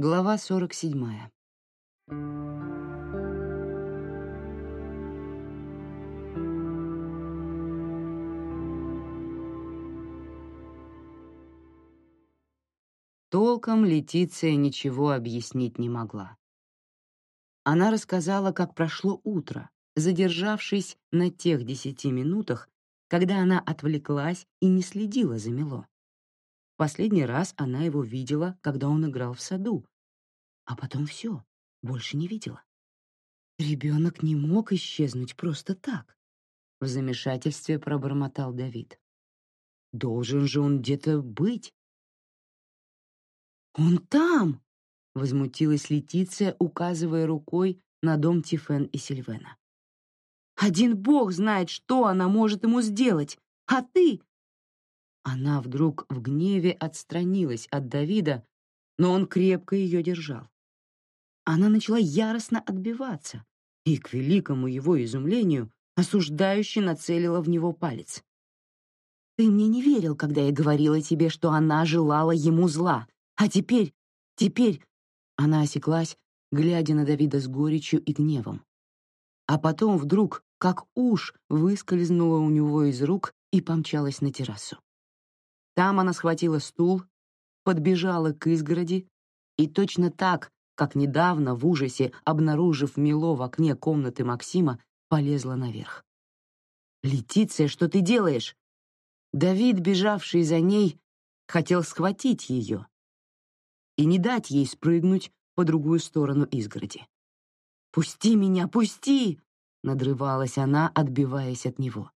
Глава 47. Толком Летиция ничего объяснить не могла. Она рассказала, как прошло утро, задержавшись на тех десяти минутах, когда она отвлеклась и не следила за Мило. Последний раз она его видела, когда он играл в саду, а потом все, больше не видела. Ребенок не мог исчезнуть просто так. В замешательстве пробормотал Давид. Должен же он где-то быть. Он там! Возмутилась Летиция, указывая рукой на дом Тифен и Сильвена. Один бог знает, что она может ему сделать, а ты она вдруг в гневе отстранилась от Давида, но он крепко ее держал. Она начала яростно отбиваться и, к великому его изумлению, осуждающе нацелила в него палец. «Ты мне не верил, когда я говорила тебе, что она желала ему зла, а теперь, теперь...» Она осеклась, глядя на Давида с горечью и гневом. А потом вдруг, как уж, выскользнула у него из рук и помчалась на террасу. Там она схватила стул, подбежала к изгороди и точно так, как недавно в ужасе, обнаружив Мило в окне комнаты Максима, полезла наверх. «Летиция, что ты делаешь?» Давид, бежавший за ней, хотел схватить ее и не дать ей спрыгнуть по другую сторону изгороди. «Пусти меня, пусти!» — надрывалась она, отбиваясь от него.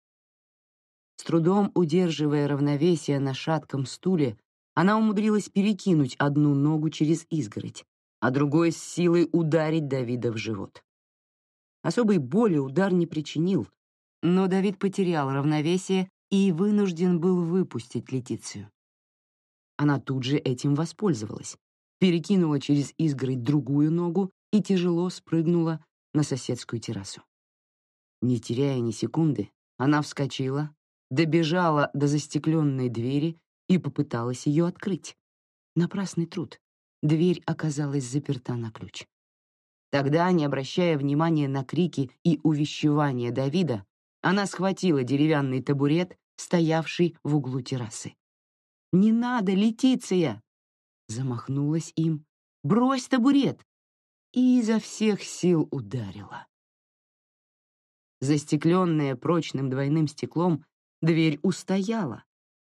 С трудом удерживая равновесие на шатком стуле, она умудрилась перекинуть одну ногу через изгородь, а другой с силой ударить Давида в живот. Особой боли удар не причинил, но Давид потерял равновесие и вынужден был выпустить Летицию. Она тут же этим воспользовалась, перекинула через изгородь другую ногу и тяжело спрыгнула на соседскую террасу. Не теряя ни секунды, она вскочила, добежала до застекленной двери и попыталась ее открыть. Напрасный труд. Дверь оказалась заперта на ключ. Тогда, не обращая внимания на крики и увещевания Давида, она схватила деревянный табурет, стоявший в углу террасы. «Не надо, Летиция!» Замахнулась им. «Брось табурет!» И изо всех сил ударила. Застекленная прочным двойным стеклом, Дверь устояла,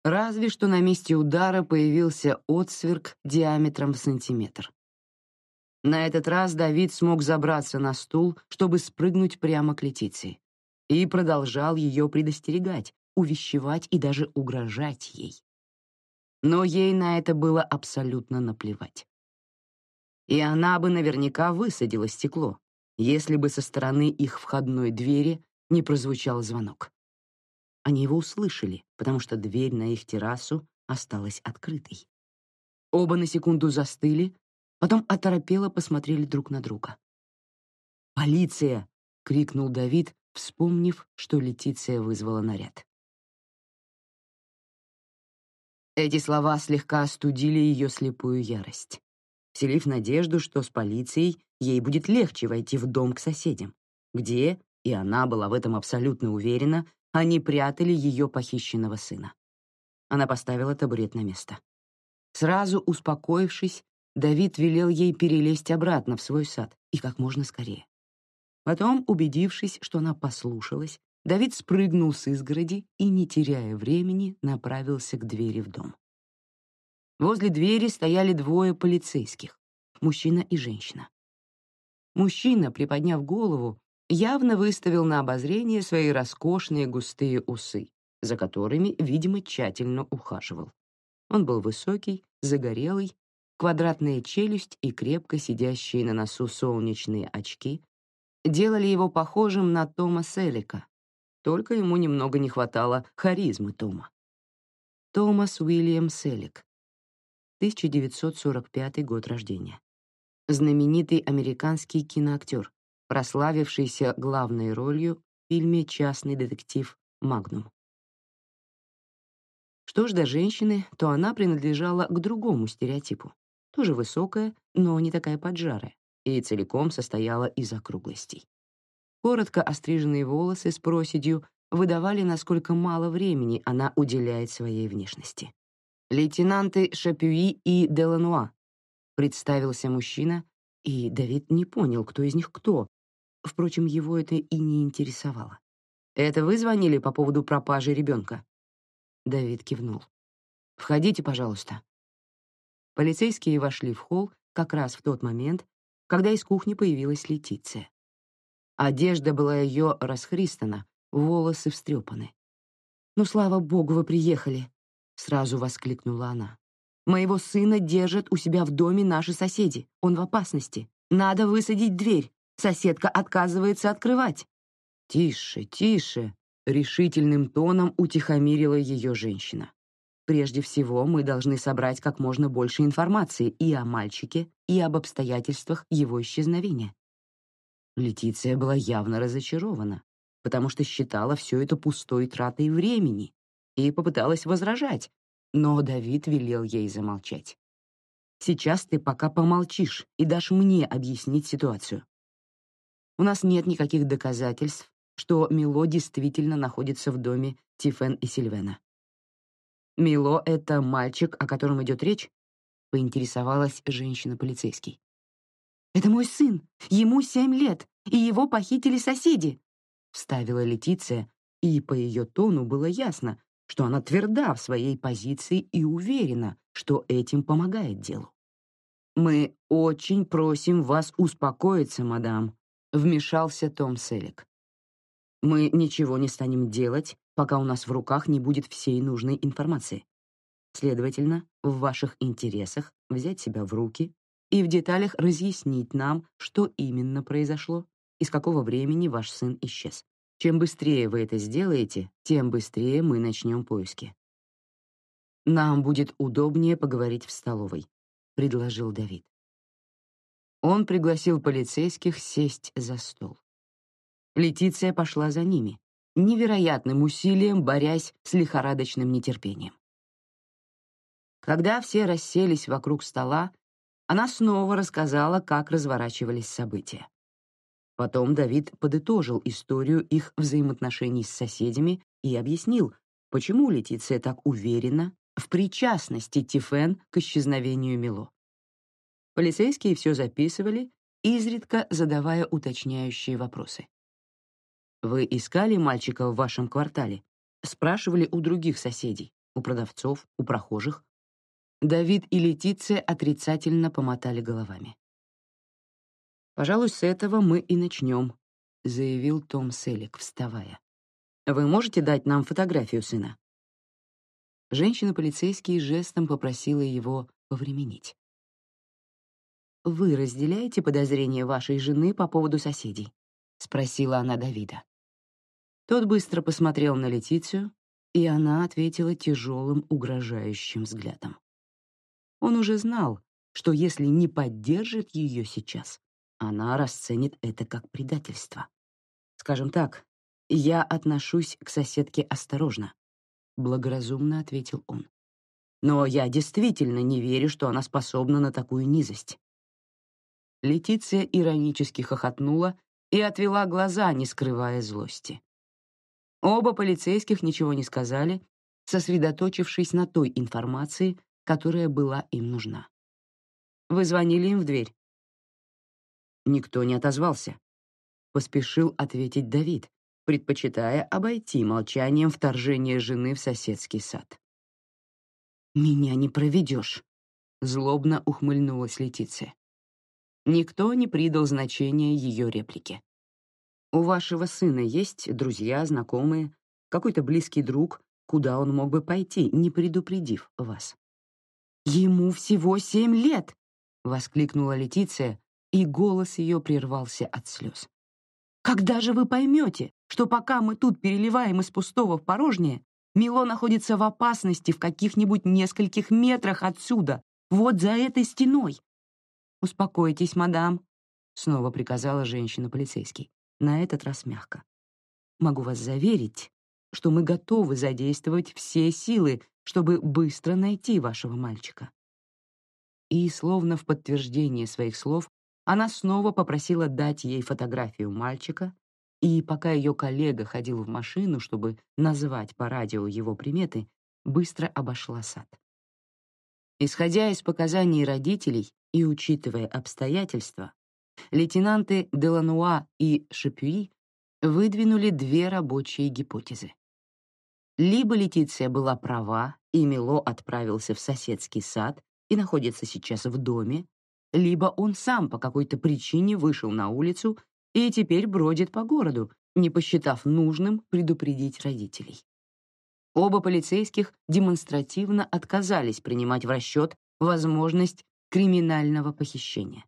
разве что на месте удара появился отсверк диаметром в сантиметр. На этот раз Давид смог забраться на стул, чтобы спрыгнуть прямо к Летиции, и продолжал ее предостерегать, увещевать и даже угрожать ей. Но ей на это было абсолютно наплевать. И она бы наверняка высадила стекло, если бы со стороны их входной двери не прозвучал звонок. Они его услышали, потому что дверь на их террасу осталась открытой. Оба на секунду застыли, потом оторопело посмотрели друг на друга. «Полиция!» — крикнул Давид, вспомнив, что Летиция вызвала наряд. Эти слова слегка остудили ее слепую ярость, вселив надежду, что с полицией ей будет легче войти в дом к соседям, где, и она была в этом абсолютно уверена, они прятали ее похищенного сына. Она поставила табурет на место. Сразу успокоившись, Давид велел ей перелезть обратно в свой сад и как можно скорее. Потом, убедившись, что она послушалась, Давид спрыгнул с изгороди и, не теряя времени, направился к двери в дом. Возле двери стояли двое полицейских, мужчина и женщина. Мужчина, приподняв голову, явно выставил на обозрение свои роскошные густые усы, за которыми, видимо, тщательно ухаживал. Он был высокий, загорелый, квадратная челюсть и крепко сидящие на носу солнечные очки делали его похожим на Тома Селика, только ему немного не хватало харизмы Тома. Томас Уильям Селик, 1945 год рождения. Знаменитый американский киноактер, прославившийся главной ролью в фильме «Частный детектив Магнум». Что ж до женщины, то она принадлежала к другому стереотипу. тоже высокая, но не такая поджарая, и целиком состояла из округлостей. Коротко остриженные волосы с проседью выдавали, насколько мало времени она уделяет своей внешности. «Лейтенанты Шапюи и Делануа», — представился мужчина, и Давид не понял, кто из них кто. Впрочем, его это и не интересовало. «Это вы звонили по поводу пропажи ребенка?» Давид кивнул. «Входите, пожалуйста». Полицейские вошли в холл как раз в тот момент, когда из кухни появилась Летиция. Одежда была ее расхристана, волосы встрепаны. «Ну, слава богу, вы приехали!» — сразу воскликнула она. «Моего сына держат у себя в доме наши соседи. Он в опасности. Надо высадить дверь. Соседка отказывается открывать». «Тише, тише!» — решительным тоном утихомирила ее женщина. «Прежде всего, мы должны собрать как можно больше информации и о мальчике, и об обстоятельствах его исчезновения». Летиция была явно разочарована потому что считала все это пустой тратой времени и попыталась возражать, но Давид велел ей замолчать. «Сейчас ты пока помолчишь и дашь мне объяснить ситуацию. У нас нет никаких доказательств, что Мило действительно находится в доме Тифен и Сильвена. Мило — это мальчик, о котором идет речь?» — поинтересовалась женщина-полицейский. «Это мой сын. Ему семь лет, и его похитили соседи», — вставила Летиция, и по ее тону было ясно, что она тверда в своей позиции и уверена, что этим помогает делу. «Мы очень просим вас успокоиться, мадам», — вмешался Том Селик. «Мы ничего не станем делать, пока у нас в руках не будет всей нужной информации. Следовательно, в ваших интересах взять себя в руки и в деталях разъяснить нам, что именно произошло и с какого времени ваш сын исчез. Чем быстрее вы это сделаете, тем быстрее мы начнем поиски. Нам будет удобнее поговорить в столовой, предложил Давид. Он пригласил полицейских сесть за стол. Летиция пошла за ними, невероятным усилием борясь с лихорадочным нетерпением. Когда все расселись вокруг стола, она снова рассказала, как разворачивались события. Потом Давид подытожил историю их взаимоотношений с соседями и объяснил, почему Летиция так уверена в причастности Тифен к исчезновению Мило. Полицейские все записывали, изредка задавая уточняющие вопросы. «Вы искали мальчика в вашем квартале?» Спрашивали у других соседей, у продавцов, у прохожих. Давид и Летиция отрицательно помотали головами. «Пожалуй, с этого мы и начнем», — заявил Том Селик, вставая. «Вы можете дать нам фотографию сына?» Женщина-полицейский жестом попросила его повременить. «Вы разделяете подозрения вашей жены по поводу соседей?» — спросила она Давида. Тот быстро посмотрел на Летицию, и она ответила тяжелым, угрожающим взглядом. Он уже знал, что если не поддержит ее сейчас, она расценит это как предательство. Скажем так, я отношусь к соседке осторожно, благоразумно ответил он. Но я действительно не верю, что она способна на такую низость. Летиция иронически хохотнула и отвела глаза, не скрывая злости. Оба полицейских ничего не сказали, сосредоточившись на той информации, которая была им нужна. Вы звонили им в дверь? Никто не отозвался. Поспешил ответить Давид, предпочитая обойти молчанием вторжение жены в соседский сад. «Меня не проведешь», — злобно ухмыльнулась Летиция. Никто не придал значения ее реплике. «У вашего сына есть друзья, знакомые, какой-то близкий друг, куда он мог бы пойти, не предупредив вас?» «Ему всего семь лет!» — воскликнула Летиция, и голос ее прервался от слез. «Когда же вы поймете, что пока мы тут переливаем из пустого в порожнее, Мило находится в опасности в каких-нибудь нескольких метрах отсюда, вот за этой стеной?» «Успокойтесь, мадам», — снова приказала женщина-полицейский, на этот раз мягко. «Могу вас заверить, что мы готовы задействовать все силы, чтобы быстро найти вашего мальчика. И, словно в подтверждение своих слов, она снова попросила дать ей фотографию мальчика, и пока ее коллега ходил в машину, чтобы назвать по радио его приметы, быстро обошла сад. Исходя из показаний родителей и учитывая обстоятельства, лейтенанты Делануа и Шапюи выдвинули две рабочие гипотезы. Либо Летиция была права, и Мило отправился в соседский сад и находится сейчас в доме, либо он сам по какой-то причине вышел на улицу и теперь бродит по городу, не посчитав нужным предупредить родителей. Оба полицейских демонстративно отказались принимать в расчет возможность криминального похищения.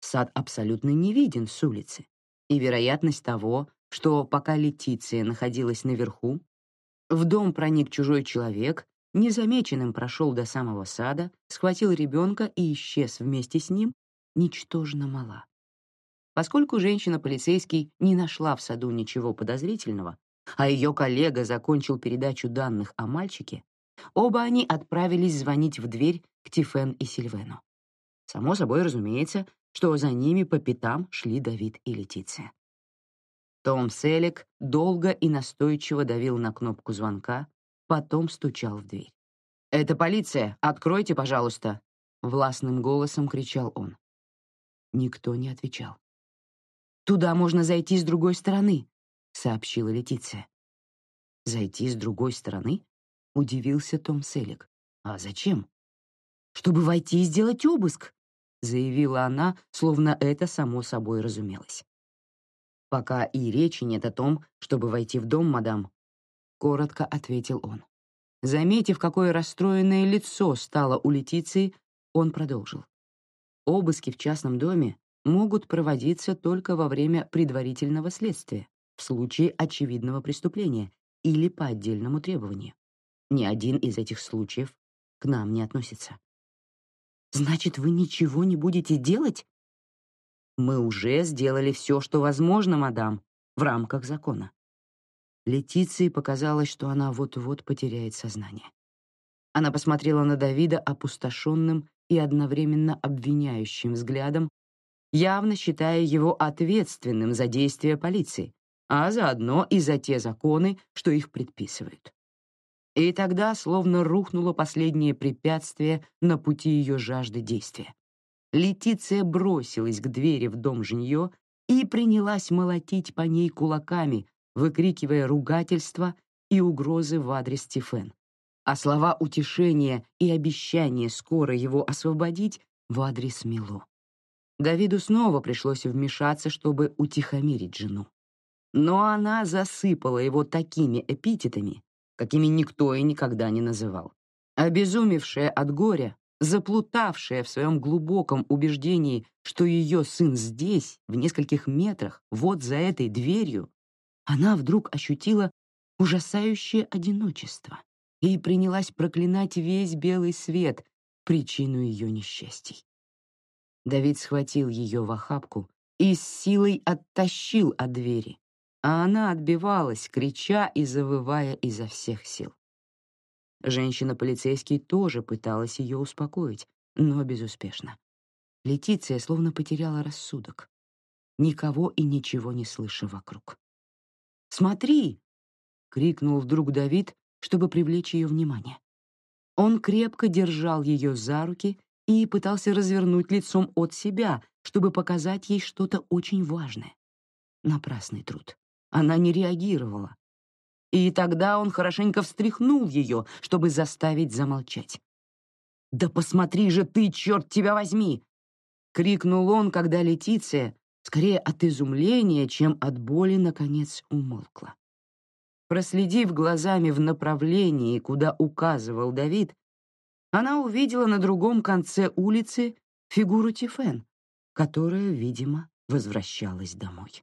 Сад абсолютно не виден с улицы, и вероятность того, что пока Летиция находилась наверху, в дом проник чужой человек, незамеченным прошел до самого сада, схватил ребенка и исчез вместе с ним, ничтожно мала. Поскольку женщина-полицейский не нашла в саду ничего подозрительного, а ее коллега закончил передачу данных о мальчике, оба они отправились звонить в дверь к Тифен и Сильвену. Само собой разумеется, что за ними по пятам шли Давид и Летиция. Том Селик долго и настойчиво давил на кнопку звонка, потом стучал в дверь. «Это полиция! Откройте, пожалуйста!» — властным голосом кричал он. Никто не отвечал. «Туда можно зайти с другой стороны», сообщила Летиция. Зайти с другой стороны? Удивился Том Селик. А зачем? Чтобы войти и сделать обыск, заявила она, словно это само собой разумелось. Пока и речи нет о том, чтобы войти в дом, мадам, коротко ответил он. Заметив, какое расстроенное лицо стало у Летиции, он продолжил. Обыски в частном доме могут проводиться только во время предварительного следствия, в случае очевидного преступления или по отдельному требованию. Ни один из этих случаев к нам не относится. Значит, вы ничего не будете делать? Мы уже сделали все, что возможно, мадам, в рамках закона. Летиции показалось, что она вот-вот потеряет сознание. Она посмотрела на Давида опустошенным и одновременно обвиняющим взглядом, явно считая его ответственным за действия полиции, а заодно и за те законы, что их предписывают. И тогда словно рухнуло последнее препятствие на пути ее жажды действия. Летиция бросилась к двери в дом Женье и принялась молотить по ней кулаками, выкрикивая ругательства и угрозы в адрес Стефен, а слова утешения и обещания скоро его освободить в адрес Мило. Давиду снова пришлось вмешаться, чтобы утихомирить жену но она засыпала его такими эпитетами, какими никто и никогда не называл. Обезумевшая от горя, заплутавшая в своем глубоком убеждении, что ее сын здесь, в нескольких метрах, вот за этой дверью, она вдруг ощутила ужасающее одиночество и принялась проклинать весь белый свет, причину ее несчастий. Давид схватил ее в охапку и с силой оттащил от двери, а она отбивалась, крича и завывая изо всех сил. Женщина-полицейский тоже пыталась ее успокоить, но безуспешно. Летиция словно потеряла рассудок, никого и ничего не слыша вокруг. «Смотри!» — крикнул вдруг Давид, чтобы привлечь ее внимание. Он крепко держал ее за руки и пытался развернуть лицом от себя, чтобы показать ей что-то очень важное. Напрасный труд. Она не реагировала. И тогда он хорошенько встряхнул ее, чтобы заставить замолчать. «Да посмотри же ты, черт тебя возьми!» — крикнул он, когда Летиция, скорее от изумления, чем от боли, наконец умолкла. Проследив глазами в направлении, куда указывал Давид, она увидела на другом конце улицы фигуру Тифен, которая, видимо, возвращалась домой.